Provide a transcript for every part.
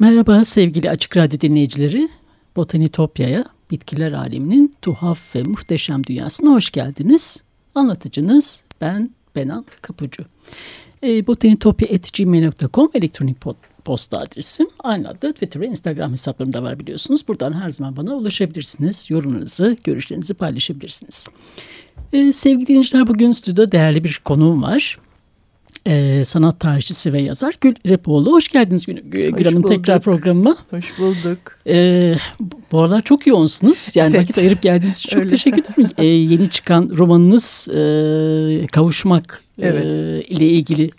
Merhaba sevgili Açık Radyo dinleyicileri. Botanitopya'ya, bitkiler aleminin tuhaf ve muhteşem dünyasına hoş geldiniz. Anlatıcınız ben Benan Kapucu. E, botanitopya.gmail.com elektronik posta adresim. Aynı adda Twitter ve Instagram hesaplarım da var biliyorsunuz. Buradan her zaman bana ulaşabilirsiniz. Yorumlarınızı, görüşlerinizi paylaşabilirsiniz. E, sevgili dinleyiciler bugün stüdyoda değerli bir konuğum var e, sanat tarihçisi ve yazar Gül Repoğlu. Hoş geldiniz Gül, Gül Hanım tekrar programıma. Hoş bulduk. E, bu aralar çok yoğunsunuz. Yani evet. vakit ayırıp geldiğiniz için çok teşekkür ederim. E, yeni çıkan romanınız e, Kavuşmak evet. e, ile ilgili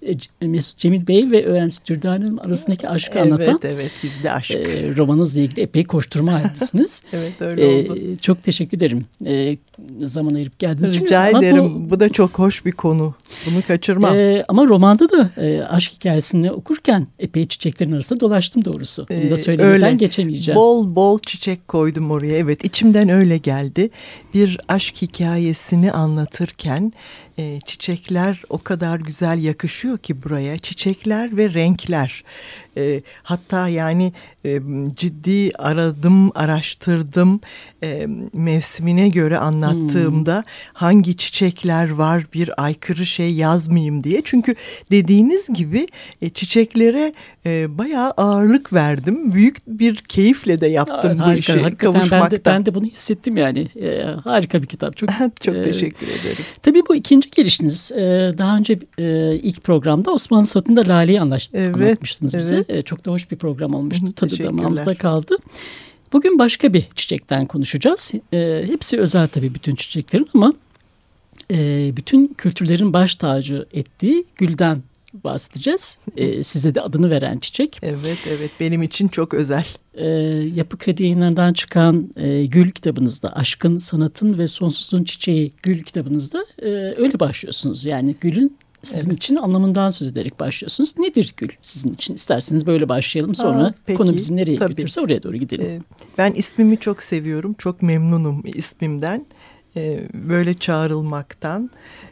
e, Mesut Cemil Bey ve öğrencisi Dürdane arasındaki aşkı evet, anlatan evet, evet, bizde aşk. E, romanınızla ilgili epey koşturma halindesiniz. evet öyle e, oldu. Çok teşekkür ederim. E, zaman ayırıp geldiğiniz için. Rica ederim. Bu, bu da çok hoş bir konu. Bunu kaçırmam. E, ama romanda da e, aşk hikayesini okurken epey çiçeklerin arasında dolaştım doğrusu. Bunu da söylemeden öyle. geçemeyeceğim. Bol bol çiçek koydum oraya. Evet içimden öyle geldi. Bir aşk hikayesini anlatırken e, çiçekler o kadar güzel yakışıyor ki buraya. Çiçekler ve renkler. E, hatta yani e, ciddi aradım, araştırdım. E, mevsimine göre anlattığımda hmm. hangi çiçekler var bir aykırı şey yazmayayım diye. Çünkü dediğiniz gibi e, çiçeklere e, bayağı ağırlık verdim. Büyük bir keyifle de yaptım evet, bu işi kavuşmaktan. Ben de, ben de bunu hissettim yani. E, harika bir kitap. Çok, Çok e, teşekkür ederim. Tabii bu ikinci gelişiniz. E, daha önce e, ilk programda Osmanlı Satı'nda Lale'yi evet, anlatmıştınız bize. Evet. E, çok da hoş bir program olmuştu. Tadı damağımızda kaldı. Bugün başka bir çiçekten konuşacağız. E, hepsi özel tabii bütün çiçeklerin ama e, bütün kültürlerin baş tacı ettiği gülden bahsedeceğiz. E, size de adını veren çiçek. Evet evet benim için çok özel. E, Yapı Kredi yayınlarından çıkan e, Gül kitabınızda Aşkın, Sanatın ve Sonsuzluğun Çiçeği Gül kitabınızda e, öyle başlıyorsunuz. Yani gülün sizin evet. için anlamından söz ederek başlıyorsunuz. Nedir gül sizin için? İsterseniz böyle başlayalım sonra ha, peki, konu bizi nereye tabii. götürürse oraya doğru gidelim. Ee, ben ismimi çok seviyorum. Çok memnunum ismimden. Ee, böyle çağrılmaktan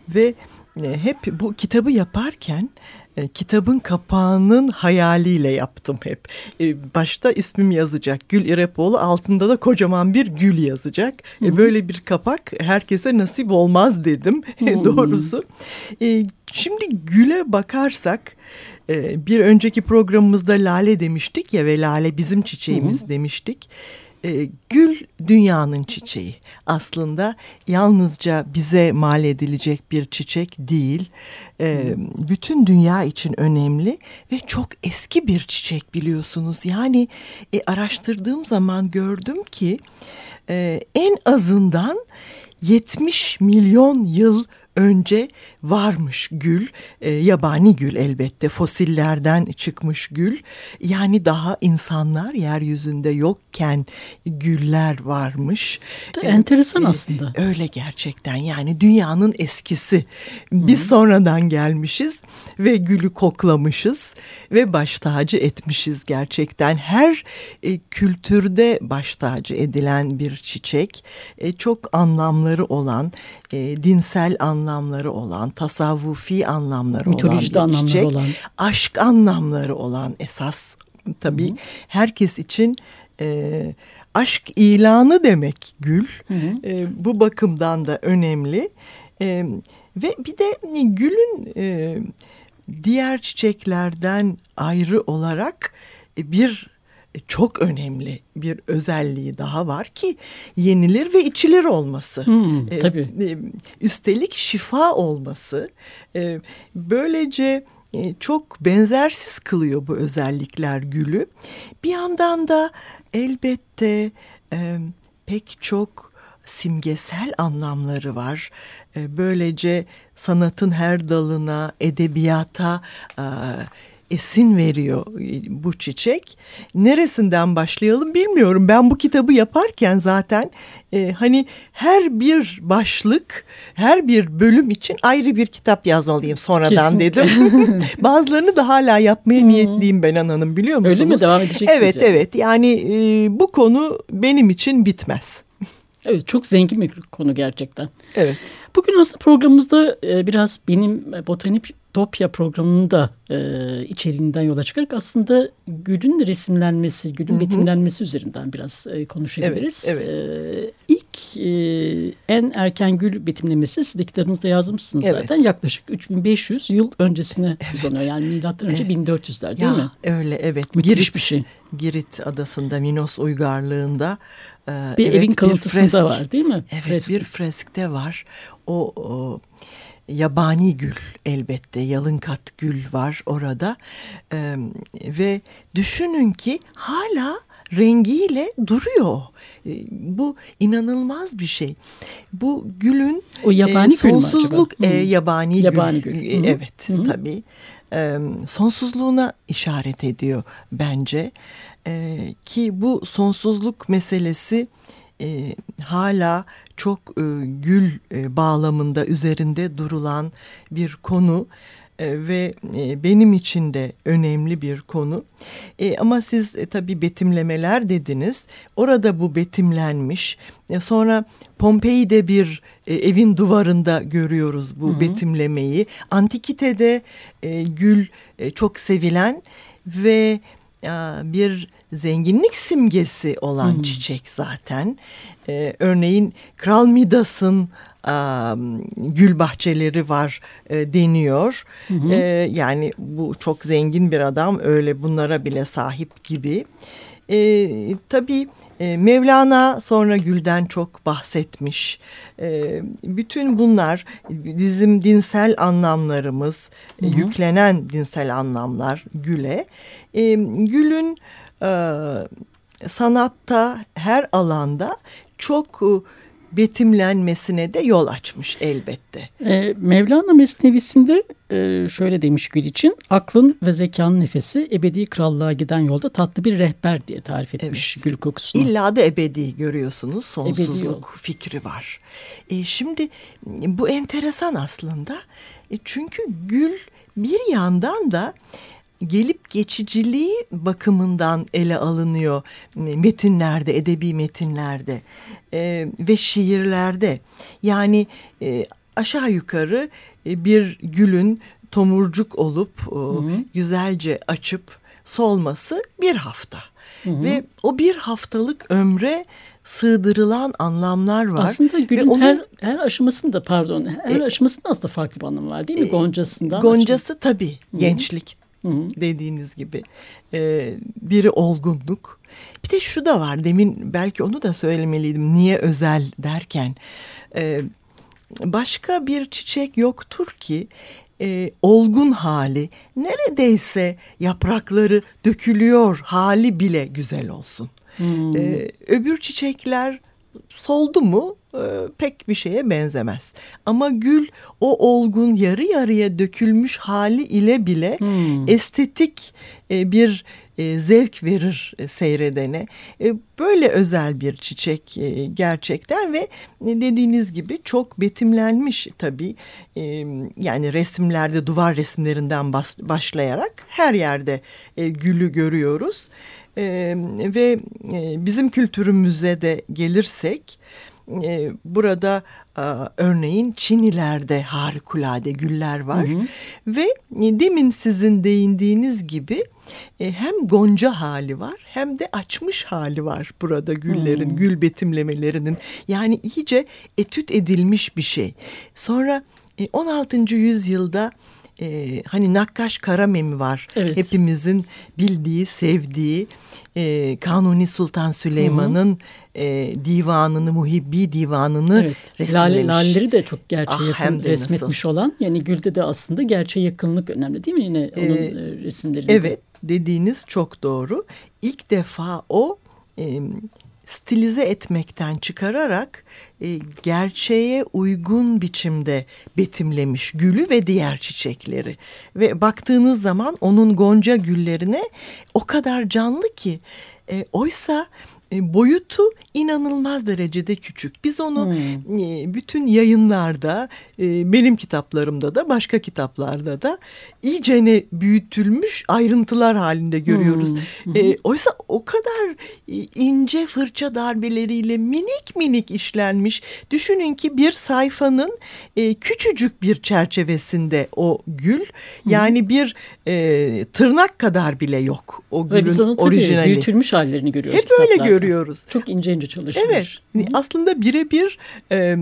ve e, hep bu kitabı yaparken e, kitabın kapağının hayaliyle yaptım hep. E, başta ismim yazacak Gül İrepoğlu altında da kocaman bir gül yazacak. Hı -hı. Böyle bir kapak herkese nasip olmaz dedim doğrusu. Şimdi güle bakarsak bir önceki programımızda lale demiştik ya ve lale bizim çiçeğimiz Hı -hı. demiştik e, gül dünyanın çiçeği. Aslında yalnızca bize mal edilecek bir çiçek değil. E, bütün dünya için önemli ve çok eski bir çiçek biliyorsunuz. Yani e, araştırdığım zaman gördüm ki e, en azından 70 milyon yıl önce varmış gül, e, yabani gül elbette fosillerden çıkmış gül. Yani daha insanlar yeryüzünde yokken güller varmış. Enteresan e, aslında. Öyle gerçekten yani dünyanın eskisi. Biz Hı. sonradan gelmişiz ve gülü koklamışız ve baş tacı etmişiz gerçekten. Her e, kültürde baş tacı edilen bir çiçek. E, çok anlamları olan, e, dinsel anlamları olan, tasavvufi anlamları Mitolojide olan bir çiçek. Olan. Aşk anlamları olan esas tabii Hı -hı. herkes için e, aşk ilanı demek gül. Hı hı. E, bu bakımdan da önemli. E, ve bir de gülün e, diğer çiçeklerden ayrı olarak e, bir çok önemli bir özelliği daha var ki yenilir ve içilir olması. Hmm, tabii. üstelik şifa olması. böylece e, çok benzersiz kılıyor bu özellikler gülü. Bir yandan da elbette e, pek çok simgesel anlamları var. E, böylece sanatın her dalına, edebiyata e, esin veriyor e, bu çiçek. Neresinden başlayalım bilmiyorum. Ben bu kitabı yaparken zaten e, hani her bir başlık, her bir bölüm için ayrı bir kitap yazmalıyım sonradan Kesinlikle. dedim. Bazılarını da hala yapmaya niyetliyim ben Hanım biliyor musunuz? Öyle mi? Devam edeceksiniz Evet yani. evet yani e, bu konu benim için bitmez. Evet çok zengin bir konu gerçekten. Evet. Bugün aslında programımızda e, biraz benim Botanik Topya programının da e, içeriğinden yola çıkarak aslında gülün resimlenmesi, gülün betimlenmesi üzerinden biraz e, konuşabiliriz. Evet, E, ilk e, en erken gül betimlemesi siz de kitabınızda yazmışsınız Evet. zaten. Yaklaşık 3500 yıl öncesine uzanıyor. Yani milattan önce 1400'ler değil ya, mi? Öyle evet. Müthiş Girit, bir şey. Girit adasında Minos uygarlığında e, Bir evet, evin kalıntısında fresk. var değil mi? Evet Fresk. bir freskte var. O, o yabani gül elbette yalın kat gül var orada Ee, ve düşünün ki hala rengiyle duruyor. Bu inanılmaz bir şey. Bu gülün O yabani gül acaba? sonsuzluk e, Hı. yabani, Yabani gül. gül. E, Hı. Evet Hı hı. tabii. Ee, sonsuzluğuna işaret ediyor bence. Ee, ki bu sonsuzluk meselesi e, hala çok e, gül e, bağlamında üzerinde durulan bir konu E, ve e, benim için de önemli bir konu. E, ama siz e, tabii betimlemeler dediniz. Orada bu betimlenmiş. E, sonra Pompei'de bir e, evin duvarında görüyoruz bu betimlemeyi. Antikitede e, gül e, çok sevilen ve e, bir zenginlik simgesi olan çiçek zaten. E, örneğin Kral Midas'ın gül bahçeleri var e, deniyor. E, yani bu çok zengin bir adam öyle bunlara bile sahip gibi. E, tabii e, Mevlana sonra gülden çok bahsetmiş. E, bütün bunlar bizim dinsel anlamlarımız, e, yüklenen dinsel anlamlar güle. E, gülün e, sanatta her alanda çok e, betimlenmesine de yol açmış elbette. E, Mevlana Mesnevisinde e, şöyle demiş Gül için aklın ve zekanın nefesi ebedi krallığa giden yolda tatlı bir rehber diye tarif etmiş gül kokusunu. İlla da ebedi görüyorsunuz Ebedi sonsuzluk fikri var. E, şimdi bu enteresan aslında E, çünkü gül bir yandan da gelip geçiciliği bakımından ele alınıyor metinlerde, edebi metinlerde e, ve şiirlerde. Yani e, aşağı yukarı e, bir gülün tomurcuk olup e, güzelce açıp solması bir hafta. Ve o bir haftalık ömre sığdırılan anlamlar var. Aslında Ve gülün onun- her, her aşamasında pardon her E, aşamasında aslında farklı bir anlamı var değil mi? Goncasından. Goncası tabii gençlik dediğiniz gibi e, biri olgunluk. Bir de şu da var demin belki onu da söylemeliydim niye özel derken e, başka bir çiçek yoktur ki e, olgun hali neredeyse yaprakları dökülüyor hali bile güzel olsun. E, öbür çiçekler soldu mu e, pek bir şeye benzemez. Ama gül o olgun yarı yarıya dökülmüş hali ile bile estetik e, bir e, zevk verir e, seyredene. E, böyle özel bir çiçek gerçekten ve dediğiniz gibi çok betimlenmiş tabii. Yani resimlerde duvar resimlerinden başlayarak her yerde gülü görüyoruz. Ve bizim kültürümüze de gelirsek e, burada e, örneğin Çinilerde harikulade güller var ve e, demin sizin değindiğiniz gibi e, hem gonca hali var hem de açmış hali var burada güllerin, gül betimlemelerinin. Yani iyice etüt edilmiş bir şey. Sonra e, 16. yüzyılda e, hani Nakkaş Karamemi var. Evet. Hepimizin bildiği, sevdiği e, Kanuni Sultan Süleyman'ın e, divanını, Muhibbi divanını Evet. resimlemiş. Lale, laleleri de çok gerçeğe Ah, yakın resmetmiş olan. Yani Gül'de de aslında gerçeğe yakınlık önemli değil mi yine onun Ee, e, resimlerinde? Evet dediğiniz çok doğru. İlk defa o e, stilize etmekten çıkararak e, gerçeğe uygun biçimde betimlemiş gülü ve diğer çiçekleri. Ve baktığınız zaman onun gonca güllerine o kadar canlı ki e, oysa boyutu inanılmaz derecede küçük. Biz onu e, bütün yayınlarda, e, benim kitaplarımda da, başka kitaplarda da iyicene büyütülmüş ayrıntılar halinde görüyoruz. E, oysa o kadar e, ince fırça darbeleriyle minik minik işlenmiş. Düşünün ki bir sayfanın e, küçücük bir çerçevesinde o gül, yani bir e, tırnak kadar bile yok o Ve biz gülün tabii orijinali. büyütülmüş hallerini görüyoruz Hep öyle kitaplarda. Görüyoruz. Çok ince ince çalışılmış. Evet aslında birebir e,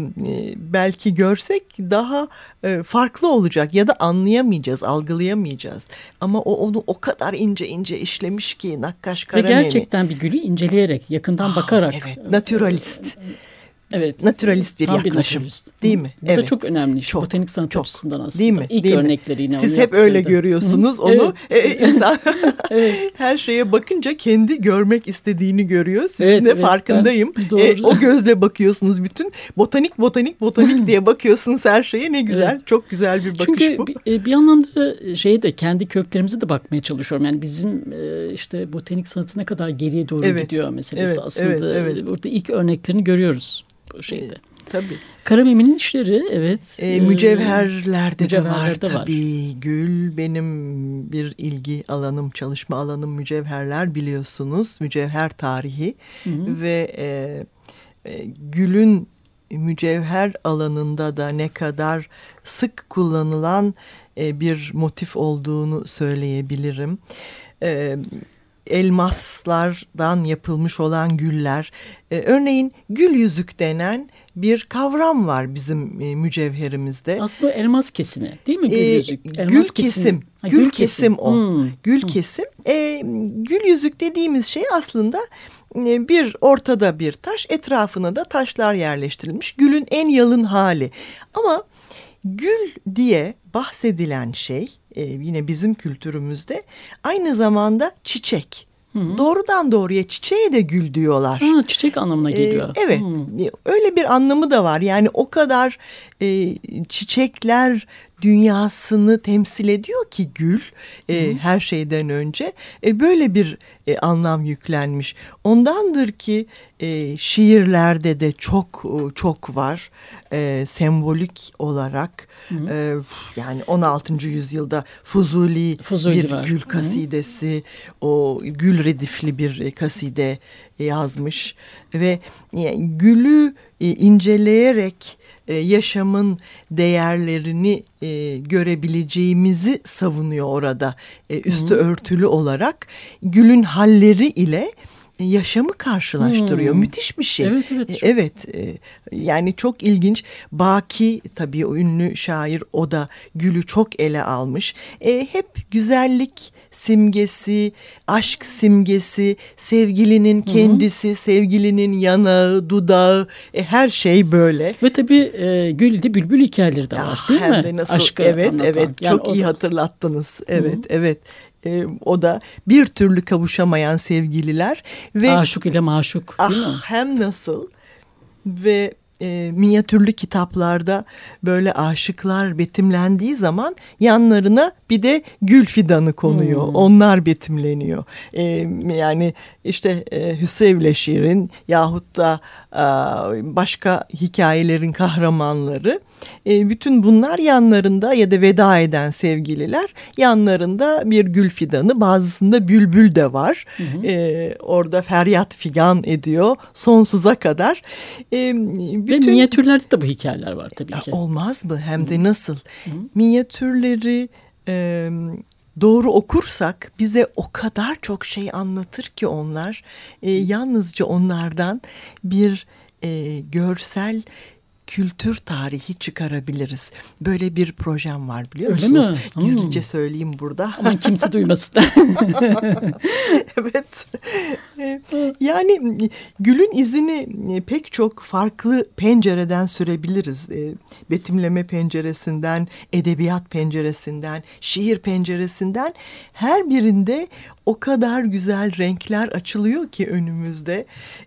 belki görsek daha e, farklı olacak ya da anlayamayacağız, algılayamayacağız. Ama o onu o kadar ince ince işlemiş ki Nakkaş Ve Karameni. gerçekten bir gülü inceleyerek, yakından bakarak. Ah, Evet, naturalist. Evet. Naturalist bir yaklaşım. naturalist. Değil mi? Bu da Evet. çok önemli. Çok, Botanik sanat çok. açısından aslında. Değil mi? İlk Değil mi? örnekleri yine Siz hep öyle görüyorsunuz onu. evet. E, insan her şeye bakınca kendi görmek istediğini görüyor. Sizin Evet, de evet, farkındayım. ben- doğru. E, o gözle bakıyorsunuz bütün botanik botanik botanik diye bakıyorsunuz her şeye ne güzel. Evet. Çok güzel bir bakış Çünkü bu. bir, e, bir anlamda şeye de kendi köklerimize de bakmaya çalışıyorum. Yani bizim e, işte botanik sanatı ne kadar geriye doğru Evet, gidiyor meselesi evet, aslında. evet, evet. Burada ilk örneklerini görüyoruz şeyde. Tabii. Karamemi'nin işleri evet. E, e, mücevherlerde, mücevherlerde de var var. tabii. Gül benim bir ilgi alanım, çalışma alanım mücevherler biliyorsunuz. Mücevher tarihi ve e, e, gülün mücevher alanında da ne kadar sık kullanılan e, bir motif olduğunu söyleyebilirim. E, elmaslardan yapılmış olan güller. E, örneğin gül yüzük denen bir kavram var bizim e, mücevherimizde. Aslında elmas kesimi değil mi? Gül Ee, yüzük. Elmas gül kesimi. kesim, Ha, gül kesim o. Hmm. Gül kesim. E, gül yüzük dediğimiz şey aslında e, bir ortada bir taş, etrafına da taşlar yerleştirilmiş. Gülün en yalın hali. Ama gül diye bahsedilen şey e, yine bizim kültürümüzde aynı zamanda çiçek. Doğrudan doğruya çiçeğe de gül diyorlar. Ha, çiçek anlamına Ee, geliyor. evet Hmm. e, öyle bir anlamı da var yani o kadar e, çiçekler dünyasını temsil ediyor ki gül e, her şeyden önce E, böyle bir e, anlam yüklenmiş ondandır ki e, şiirlerde de çok e, çok var E, sembolik olarak E, yani 16. yüzyılda Fuzuli, Fuzuli bir var. gül Hı. kasidesi o gül redifli bir e, kaside yazmış ve yani gülü e, inceleyerek e, yaşamın değerlerini e, görebileceğimizi savunuyor orada. E, üstü örtülü olarak gülün halleri ile yaşamı karşılaştırıyor. Hmm. Müthiş bir şey. Evet, evet. E, Evet. e, yani çok ilginç. Baki tabii o ünlü şair o da gülü çok ele almış. E, hep güzellik simgesi, aşk simgesi, sevgilinin kendisi, sevgilinin yanağı, dudağı, e, her şey böyle. Ve tabii e, Gül'de bülbül hikayeleri de var Ah, değil hem mi? de nasıl Aşkı evet anlatan. evet Yani çok iyi da- hatırlattınız. Evet evet. E, o da bir türlü kavuşamayan sevgililer ve Aşık ile maşuk değil mi? Ah hem nasıl ve e, minyatürlü kitaplarda böyle aşıklar betimlendiği zaman yanlarına bir de gül fidanı konuyor. Hmm. Onlar betimleniyor. E, yani işte e, Hüsrevle şiirin yahut da e, başka hikayelerin kahramanları e, bütün bunlar yanlarında ya da veda eden sevgililer yanlarında bir gül fidanı bazısında bülbül de var. E, orada feryat figan ediyor sonsuza kadar. E, Ve minyatürlerde de bu hikayeler var tabii ki. olmaz mı? Hem de nasıl? Minyatürleri e, doğru okursak bize o kadar çok şey anlatır ki onlar. E, yalnızca onlardan bir e, görsel kültür tarihi çıkarabiliriz. Böyle bir projem var biliyor Öyle musunuz? Mi? Gizlice hmm. söyleyeyim burada. Aman kimse duymasın. evet. Yani gülün izini pek çok farklı pencereden sürebiliriz. Betimleme penceresinden, edebiyat penceresinden, şiir penceresinden her birinde o kadar güzel renkler açılıyor ki önümüzde.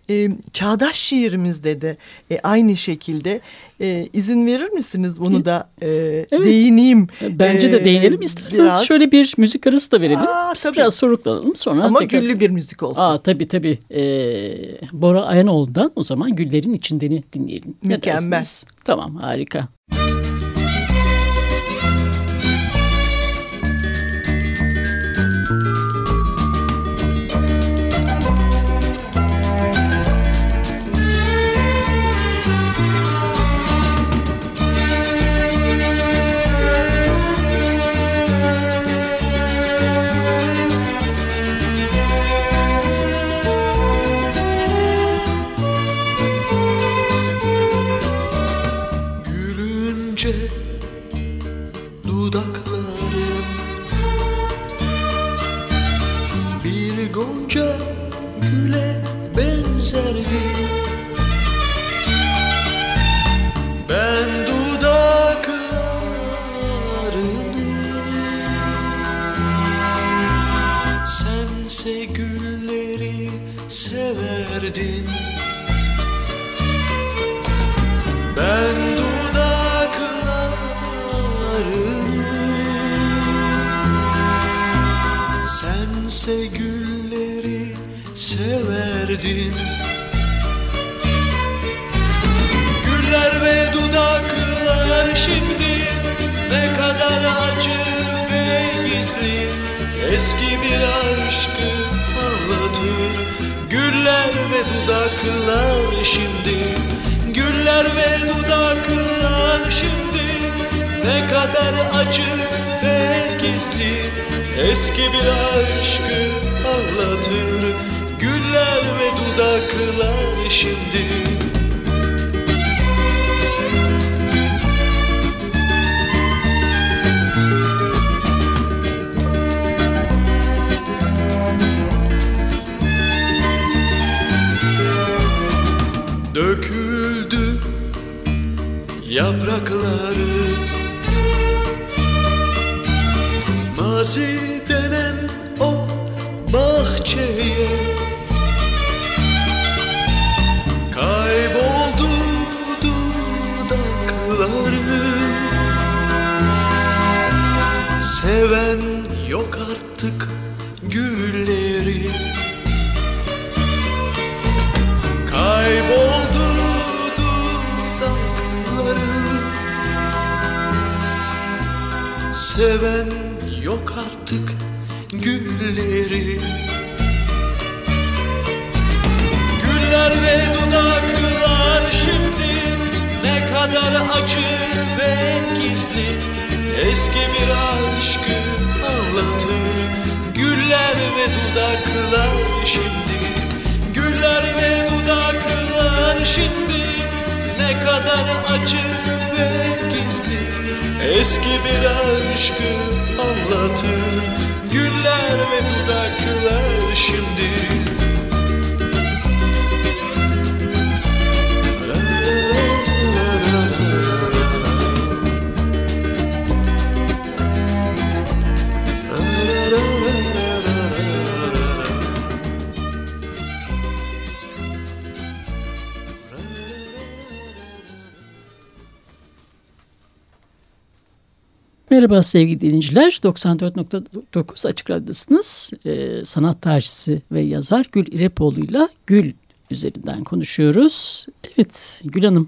E, çağdaş şiirimizde de e, aynı şekilde e, izin verir misiniz bunu da e, evet. değineyim? Bence de değinelim. İsterseniz biraz. şöyle bir müzik arası da verelim. Aa, tabii. Biraz soruklanalım sonra. Ama tekrar... güllü bir müzik olsun. Aa, tabii tabii. Ee, Bora Ayanoğlu'ndan o zaman Güllerin İçindeni dinleyelim. Mükemmel. Tamam harika. don't. Severdin Güller ve dudaklar şimdi ne kadar acı ve gizli. Eski bir aşkı anlatır. Güller ve dudaklar şimdi Güller ve dudaklar şimdi. Ne kadar acı ve gizli. Eski bir aşkı anlatır Güller ve dudaklar şimdi. Döküldü yaprakları. Mazi Seven yok artık gülleri. Kayboldu dudakların Seven yok artık gülleri. Güller ve dudaklar şimdi. Ne kadar acı ve gizli Eski bir aşkı anlatır. Güller ve dudaklar şimdi. Güller ve dudaklar şimdi. Ne kadar acı ve gizli. Eski bir aşkı anlatır. Güller ve dudaklar Merhaba sevgili dinleyiciler. 94.9 Açık Radyo'dasınız. Ee, sanat tarihçisi ve yazar Gül İrepoğlu'yla Gül üzerinden konuşuyoruz. Evet Gül Hanım,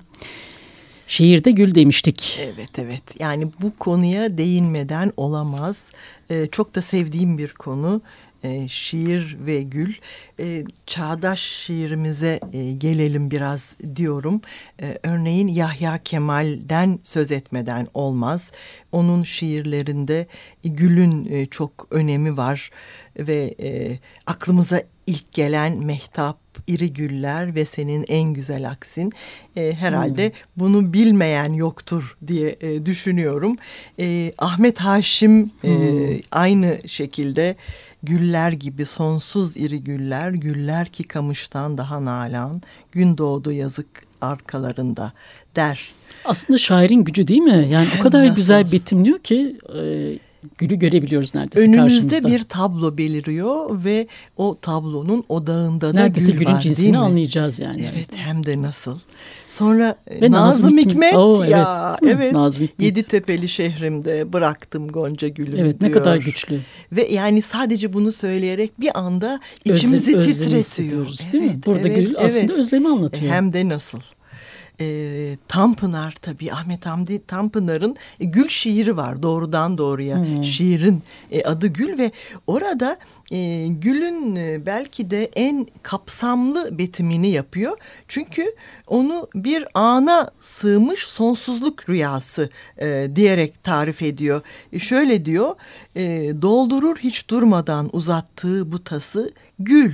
şehirde gül demiştik. Evet evet yani bu konuya değinmeden olamaz. Ee, çok da sevdiğim bir konu e, şiir ve gül. E, çağdaş şiirimize e, gelelim biraz diyorum. E, örneğin Yahya Kemal'den söz etmeden olmaz. Onun şiirlerinde gülün e, çok önemi var ve e, aklımıza ilk gelen mehtap, iri güller ve senin en güzel aksin. E, herhalde hmm. bunu bilmeyen yoktur diye e, düşünüyorum. E, Ahmet Haşim e, hmm. aynı şekilde güller gibi sonsuz iri güller, güller ki kamıştan daha nalan, gün doğdu yazık arkalarında der. Aslında şairin gücü değil mi? Yani o kadar nasıl? güzel betimliyor ki e, gülü görebiliyoruz neredeyse Önümüzde karşımızda. bir tablo beliriyor ve o tablonun odağında da neredeyse gül gülün cinsini anlayacağız yani. Evet hem de nasıl. Sonra e, ve Nazım, Hikmet, Hikmet Oo, ya evet, evet Nazım Hikmet. Yeditepe'li şehrimde bıraktım Gonca Gül'ü Evet ne diyor. kadar güçlü. Ve yani sadece bunu söyleyerek bir anda içimizi Özlem, titretiyor. Evet, değil mi? Burada evet, Gül aslında evet. özlemi anlatıyor. Hem de nasıl e, Tanpınar tabii Ahmet Hamdi Tanpınar'ın e, Gül şiiri var doğrudan doğruya hmm. şiirin e, adı Gül ve orada e, Gül'ün e, belki de en kapsamlı betimini yapıyor. Çünkü onu bir ana sığmış sonsuzluk rüyası e, diyerek tarif ediyor. E, şöyle diyor e, doldurur hiç durmadan uzattığı bu tası Gül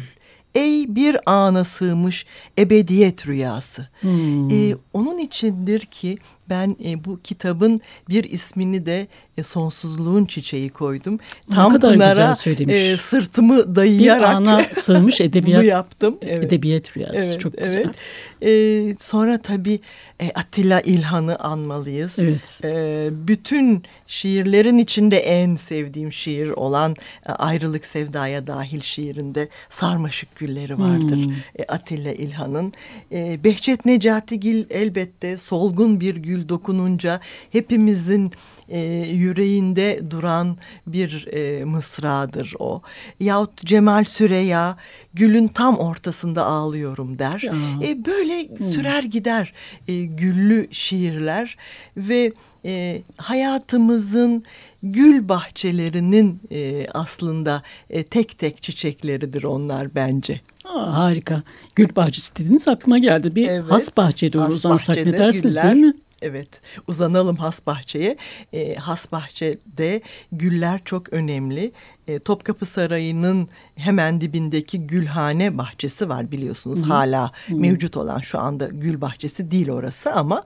Ey bir ana sığmış ebediyet rüyası. Hmm. Ee, onun içindir ki ben e, bu kitabın bir ismini de e, sonsuzluğun çiçeği koydum. Tam ne kadar Pınar'a güzel e, sırtımı dayayarak bir ana sığmış edebiyat, bunu yaptım. Evet. Edebiyat rüyası evet, çok güzel. Evet. E, sonra tabii e, Atilla İlhan'ı anmalıyız. Evet. E, bütün şiirlerin içinde en sevdiğim şiir olan e, Ayrılık Sevdaya dahil şiirinde Sarmaşık Gülleri vardır. Hmm. E, Atilla İlhan'ın. E, Behçet Necatigil elbette solgun bir gül dokununca hepimizin e, yüreğinde duran bir e, mısradır o. Yahut Cemal Süreya gülün tam ortasında ağlıyorum der. E, böyle hmm. sürer gider e, güllü şiirler ve e, hayatımızın gül bahçelerinin e, aslında e, tek tek çiçekleridir onlar bence. Aa, harika. Gül bahçesi dediniz aklıma geldi. Bir evet, has bahçe doğru uzansak ne dersiniz güller, değil mi? Evet uzanalım has bahçeye. E, has bahçede güller çok önemli. E, Topkapı Sarayı'nın hemen dibindeki Gülhane bahçesi var biliyorsunuz. Hı. Hala Hı. mevcut olan şu anda gül bahçesi değil orası ama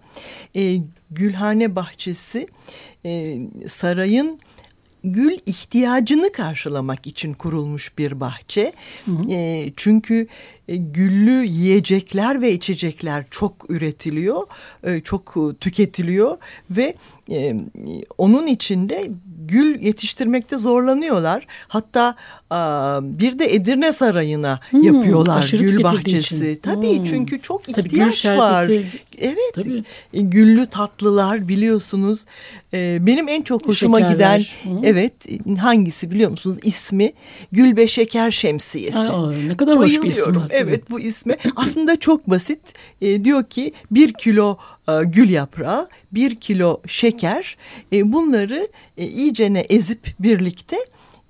e, Gülhane bahçesi e, sarayın gül ihtiyacını karşılamak için kurulmuş bir bahçe. Hı hı. E, çünkü e, güllü yiyecekler ve içecekler çok üretiliyor, e, çok e, tüketiliyor ve e, onun içinde gül yetiştirmekte zorlanıyorlar. Hatta bir de Edirne Sarayı'na hmm, yapıyorlar gül bahçesi. Için. Tabii hmm. çünkü çok ihtiyaç Tabii, var. Evet. Tabii. Güllü tatlılar biliyorsunuz. E, benim en çok hoşuma Şekerler. giden hmm. evet hangisi biliyor musunuz? İsmi Gülbe Şeker Şemsiyesi. Aa, ne kadar hoş bir isim var. Evet bu ismi aslında çok basit. E, diyor ki bir kilo e, gül yaprağı, bir kilo şeker e, bunları e, iyicene ezip birlikte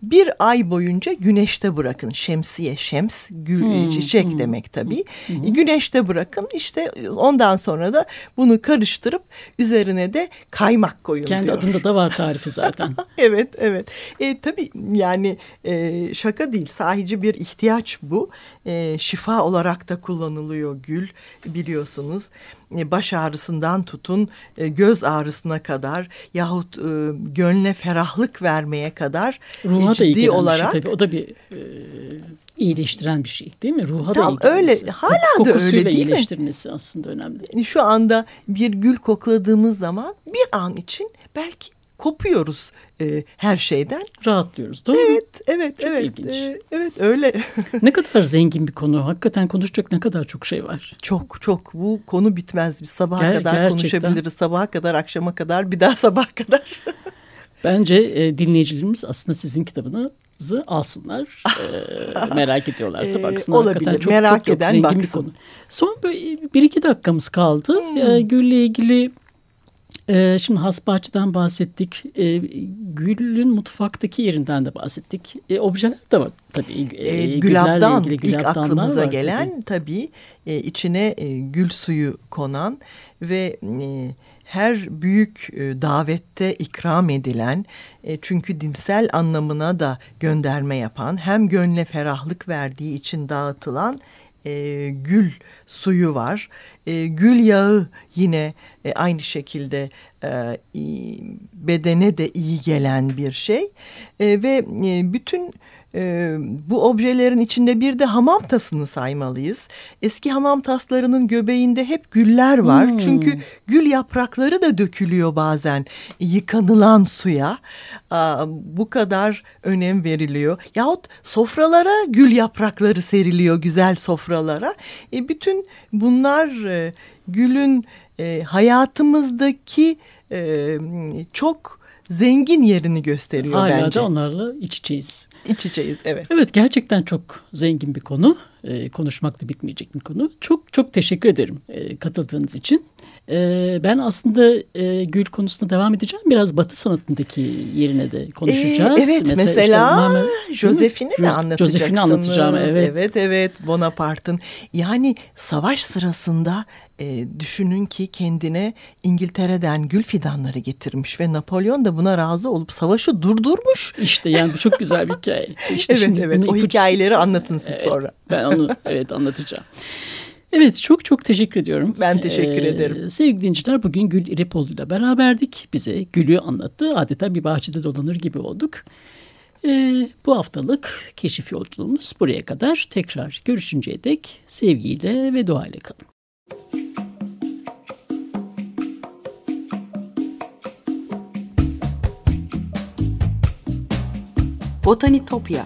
bir ay boyunca güneşte bırakın. Şemsiye, şems, gül, hmm, çiçek hmm, demek tabii. Hmm. Güneşte bırakın işte ondan sonra da bunu karıştırıp üzerine de kaymak koyun Kendi diyor. adında da var tarifi zaten. evet, evet. E, tabii yani e, şaka değil, sahici bir ihtiyaç bu. E, şifa olarak da kullanılıyor gül biliyorsunuz. E, baş ağrısından tutun e, göz ağrısına kadar yahut e, gönle ferahlık vermeye kadar Ruha ciddi da olarak. Bir şey, tabii. O da bir e, iyileştiren bir şey değil mi? Ruha Tam da öyle hala da öyle değil iyileştirmesi mi? aslında önemli. Şu anda bir gül kokladığımız zaman bir an için belki kopuyoruz e, her şeyden. Rahatlıyoruz doğru Evet, evet, çok evet. Ilginç. E, evet öyle. ne kadar zengin bir konu. Hakikaten konuşacak ne kadar çok şey var. Çok çok. Bu konu bitmez. Biz sabaha Ger kadar gerçekten. konuşabiliriz. Sabaha kadar, akşama kadar, bir daha sabaha kadar. Bence e, dinleyicilerimiz aslında sizin kitabınızı alsınlar. e, merak ediyorlarsa baksınlar. Olabilir. Çok, merak çok, eden çok zengin baksın. Bir konu. Son bir iki dakikamız kaldı. Hmm. E, Gül'le ilgili ee, şimdi hasbahçeden bahsettik. Ee, Gül'ün mutfaktaki yerinden de bahsettik. Ee, objeler de var tabii. E, e, gülabdan ilgili ilk aklımıza var, gelen tabii, tabii e, içine e, gül suyu konan ve e, her büyük e, davette ikram edilen e, çünkü dinsel anlamına da gönderme yapan hem gönle ferahlık verdiği için dağıtılan e, gül suyu var. E, gül yağı yine e, aynı şekilde e, bedene de iyi gelen bir şey. E, ve e, bütün e, bu objelerin içinde bir de hamam tasını saymalıyız. Eski hamam taslarının göbeğinde hep güller var. Hmm. Çünkü gül yaprakları da dökülüyor bazen yıkanılan suya. Aa, bu kadar önem veriliyor. Yahut sofralara gül yaprakları seriliyor güzel sofralara. E, bütün bunlar e, gülün e, hayatımızdaki e, çok zengin yerini gösteriyor Hala bence. Hala da onlarla iç içeyiz. İç evet. Evet gerçekten çok zengin bir konu. E, konuşmakla bitmeyecek bir konu. Çok çok teşekkür ederim e, katıldığınız için. E, ben aslında e, gül konusuna devam edeceğim. Biraz batı sanatındaki yerine de konuşacağız. E, evet mesela, mesela işte Josephine'i mi anlatacaksınız? Josephine'i anlatacağım evet. Evet evet Bonaparte'ın. Yani savaş sırasında e, düşünün ki kendine İngiltere'den gül fidanları getirmiş ve Napolyon da buna razı olup savaşı durdurmuş. İşte yani bu çok güzel bir hikaye. İşte evet evet o hikayeleri anlatın siz evet, sonra. Ben onu evet anlatacağım. Evet çok çok teşekkür ediyorum. Ben teşekkür ee, ederim. Sevgili dinleyiciler bugün Gül İrepoğlu ile beraberdik. Bize gülü anlattı. Adeta bir bahçede dolanır gibi olduk. Ee, bu haftalık keşif yolculuğumuz buraya kadar. Tekrar görüşünceye dek sevgiyle ve duayla kalın. Botanitopya